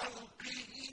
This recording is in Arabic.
خَلْقِهِ